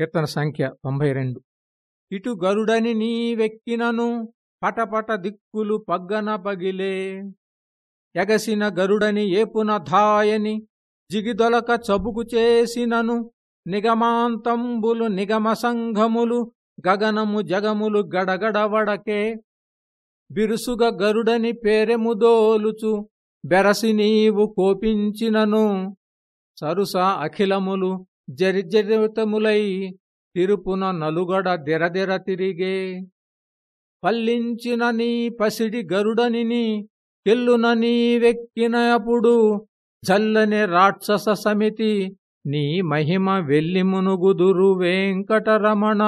కీర్తన సంఖ్య తొంభై రెండు. ఇటు గరుడని నీ వెక్కినను పటపట దిక్కులు పగ్గన పగిలే. ఎగసిన గరుడని ఏపున ధాయని జిగిదొలక చబుకు చేసినను నిగమాంతంబులు నిగమ సంఘములు గగనము జగములు గడగడవడకే బిరుసుగ గరుడని పేరెముదోలుచు బెరసి నీవు కోపించినను సరుస అఖిలములు జరిజరితములై తిరుపున నలుగడ దిరదిర తిరిగే. పల్లించిన నీ పసిడి గరుడని తెల్లున నీ వెక్కినప్పుడు జల్లని రాక్షస సమితి నీ మహిమ వెల్లి మునుగుదురు వెంకటరమణ.